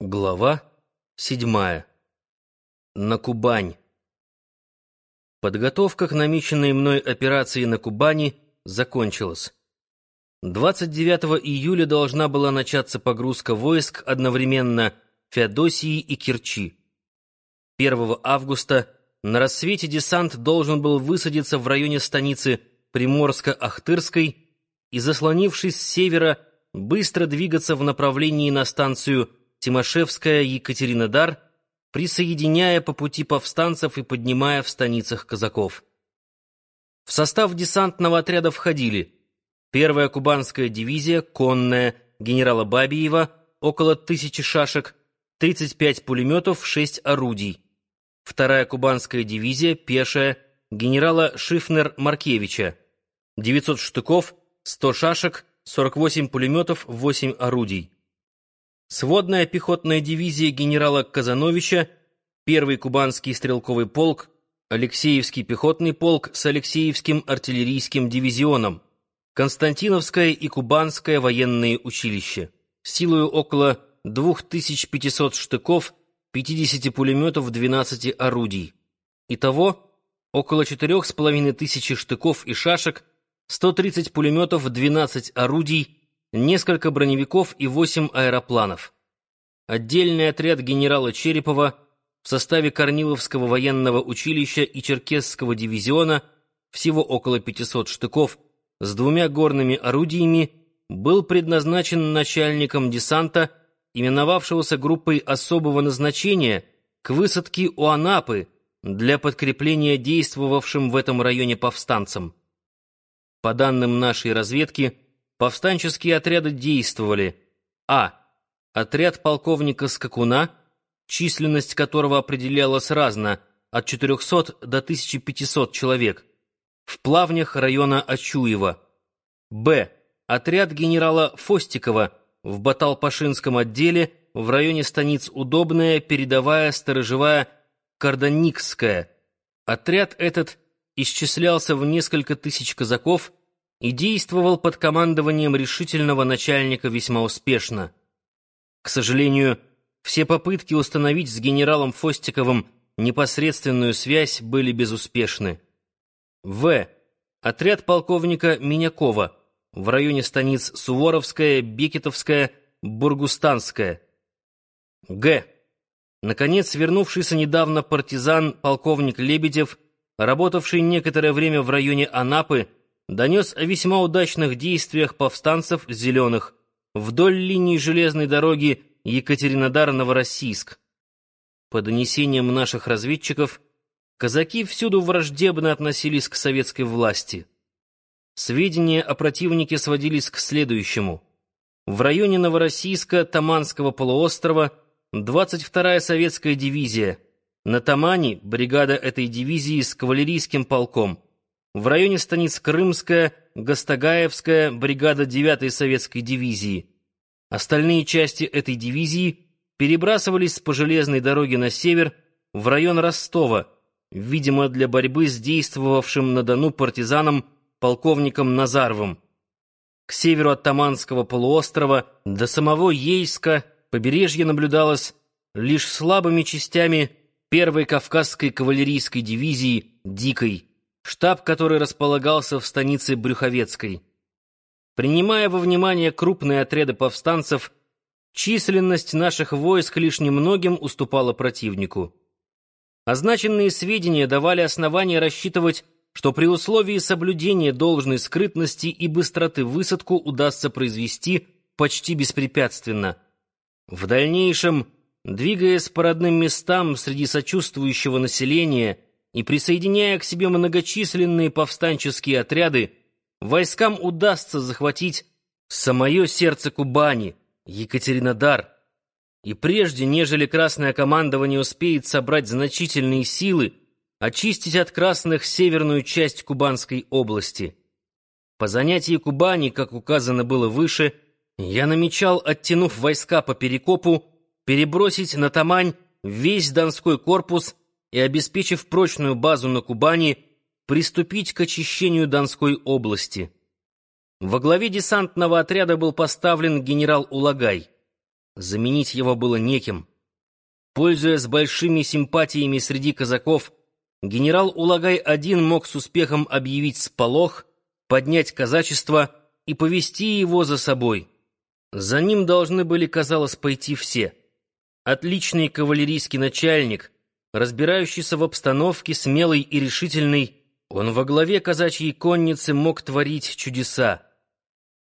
Глава седьмая. На Кубань. Подготовка к намеченной мной операции на Кубани закончилась. 29 июля должна была начаться погрузка войск одновременно Феодосии и Керчи. 1 августа на рассвете десант должен был высадиться в районе станицы Приморско-Ахтырской и, заслонившись с севера, быстро двигаться в направлении на станцию Тимошевская, Екатеринодар, присоединяя по пути повстанцев и поднимая в станицах казаков. В состав десантного отряда входили первая кубанская дивизия, конная, генерала Бабиева, около тысячи шашек, 35 пулеметов, 6 орудий. Вторая кубанская дивизия, пешая, генерала Шифнер-Маркевича, 900 штыков, 100 шашек, 48 пулеметов, 8 орудий. Сводная пехотная дивизия генерала Казановича, первый кубанский стрелковый полк, Алексеевский пехотный полк с Алексеевским артиллерийским дивизионом, Константиновское и Кубанское военные училища, силою около 2500 штыков, 50 пулеметов, 12 орудий. Итого около 4500 штыков и шашек, 130 пулеметов, 12 орудий, несколько броневиков и восемь аэропланов. Отдельный отряд генерала Черепова в составе Корниловского военного училища и Черкесского дивизиона, всего около 500 штыков, с двумя горными орудиями, был предназначен начальником десанта, именовавшегося группой особого назначения, к высадке у Анапы для подкрепления действовавшим в этом районе повстанцам. По данным нашей разведки, Повстанческие отряды действовали А. Отряд полковника Скакуна, численность которого определялась разно, от 400 до 1500 человек, в плавнях района Ачуева. Б. Отряд генерала Фостикова в Баталпашинском отделе в районе станиц Удобная, Передовая, Сторожевая, Карданикская. Отряд этот исчислялся в несколько тысяч казаков, и действовал под командованием решительного начальника весьма успешно. К сожалению, все попытки установить с генералом Фостиковым непосредственную связь были безуспешны. В. Отряд полковника Минякова в районе станиц Суворовская, Бекетовская, Бургустанская. Г. Наконец, вернувшийся недавно партизан полковник Лебедев, работавший некоторое время в районе Анапы, донес о весьма удачных действиях повстанцев «Зеленых» вдоль линии железной дороги Екатеринодар-Новороссийск. По донесениям наших разведчиков, казаки всюду враждебно относились к советской власти. Сведения о противнике сводились к следующему. В районе Новороссийска, Таманского полуострова, 22-я советская дивизия. На Тамане бригада этой дивизии с кавалерийским полком – в районе станиц Крымская, Гастагаевская, бригада 9-й советской дивизии. Остальные части этой дивизии перебрасывались по железной дороге на север в район Ростова, видимо, для борьбы с действовавшим на Дону партизаном полковником Назаровым. К северу от Таманского полуострова до самого Ейска побережье наблюдалось лишь слабыми частями первой Кавказской кавалерийской дивизии «Дикой» штаб который располагался в станице Брюховецкой. Принимая во внимание крупные отряды повстанцев, численность наших войск лишь немногим уступала противнику. Означенные сведения давали основания рассчитывать, что при условии соблюдения должной скрытности и быстроты высадку удастся произвести почти беспрепятственно. В дальнейшем, двигаясь по родным местам среди сочувствующего населения, и присоединяя к себе многочисленные повстанческие отряды, войскам удастся захватить самое сердце Кубани, Екатеринодар. И прежде, нежели Красное командование успеет собрать значительные силы, очистить от красных северную часть Кубанской области. По занятии Кубани, как указано было выше, я намечал, оттянув войска по Перекопу, перебросить на Тамань весь Донской корпус и, обеспечив прочную базу на Кубани, приступить к очищению Донской области. Во главе десантного отряда был поставлен генерал Улагай. Заменить его было неким. Пользуясь большими симпатиями среди казаков, генерал Улагай-1 мог с успехом объявить сполох, поднять казачество и повести его за собой. За ним должны были, казалось, пойти все. Отличный кавалерийский начальник, разбирающийся в обстановке, смелый и решительный, он во главе казачьей конницы мог творить чудеса.